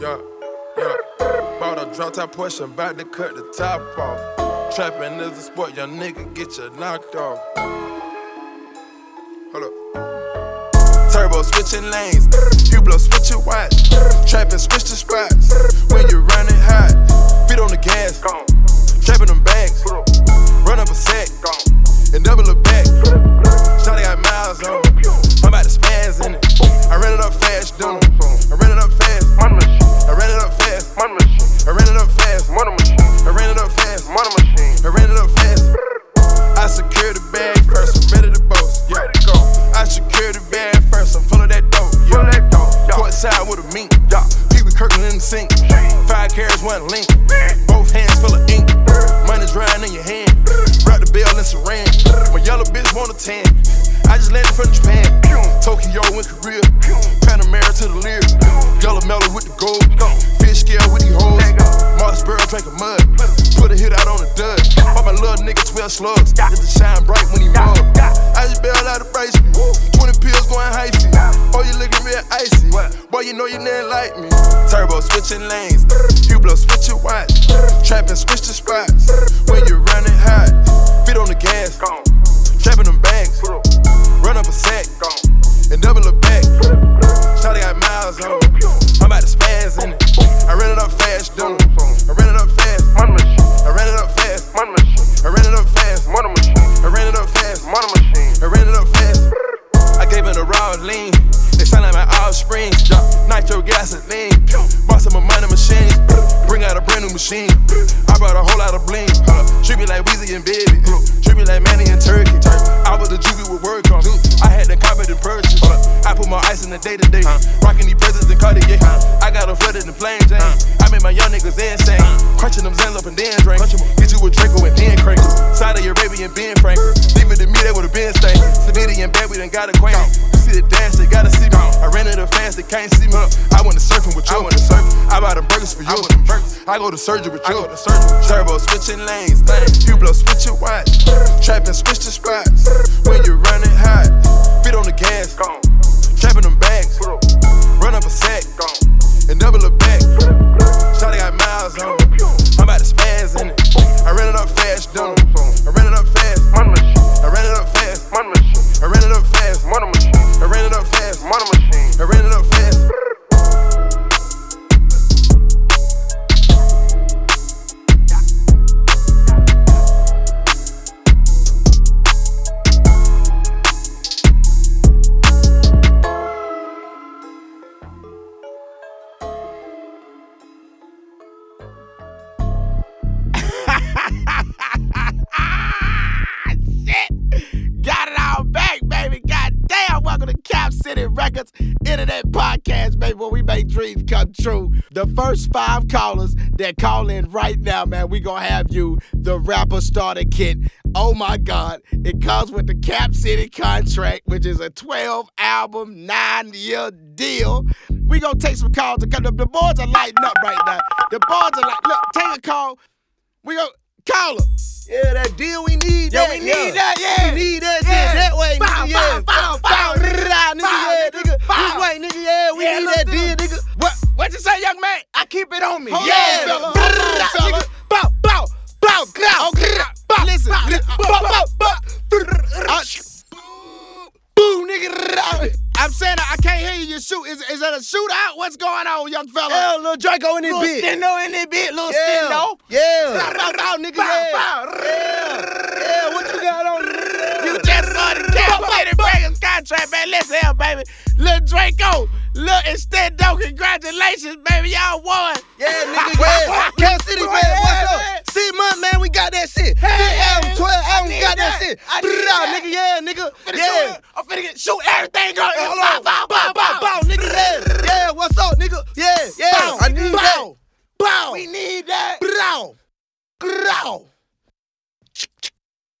Yeah, yeah. Bought a drop top Porsche, about to cut the top off. Trapping is a sport, young nigga get you knocked off. Hold up. Turbo switching lanes, Hublot switching watch. Trapping switch the spots. Slugs. Just to shine bright when he mug. I just bailed out of brace 20 pills going hyphy. Oh, you looking real icy. Boy, you know you didn't like me. Turbo switching lanes. Hublot switching watch. Trapping switch the spots. When you running hot. Feet on the gas. Trapping my offspring. Nitro gasoline. Bought some of money machines. Bring out a brand new machine. I brought a whole lot of bling. Treat me like Weezy and Baby. Treat me like Manny and Turkey. I was the juvie with word on. I had the and purchase. I put my ice in the day to day. Rocking these presents and Cartier. I go to surgery with you. Turbo switching lanes. Hublot switching watch. Trapping switch the spots. When you running hot, feet on the gas. Trapping Records Internet Podcast, baby, where we make dreams come true. The first five callers that call in right now, man, we gonna have you the rapper starter kit. Oh my God. It comes with the Cap City contract, which is a 12 album, nine year deal. We gonna take some calls. To come. The, the boards are lighting up right now. The boards are like, look, take a call. We go, caller. Yeah, that deal we need. Yeah, that, we need that, yeah. We need that Yeah. shit that way, Bow. Yeah, bow, you say, young man? I keep it on me. Hold yeah, on, fella. Hold on, fella. nigga. Bow, bow, bow, grow. Okay, bow, listen, bow, bow, bow. Uh, Boo, nigga. I'm saying I can't hear you. You shoot. Is, is that a shootout? What's going on, young fella? Yeah, little Draco in this Little bitch. Stendo in this bitch, little Yeah, Stendo. yeah. Bow, Bow, bow, nigga. bow, Yeah, bow. yeah. Yeah, what you got on? You just saw the Cap City Records contract, man. Listen baby. Lil Draco, Lil though, congratulations, baby. Y'all won. Yeah, nigga, yeah. Cal City, man, what's up? Six months, man, we got that shit. Hey, hey, album, 12 album, got that, that shit. I need Brrr, that. nigga, yeah, nigga. Finna yeah. Shoot, I'm finna get, shoot everything, girl. Hold on. Bow, bow, bow, bow, bow, nigga, yeah. Yeah, what's up, nigga? Yeah, yeah, bow, I need bow, that. Bow. We need that. Brow. Grow.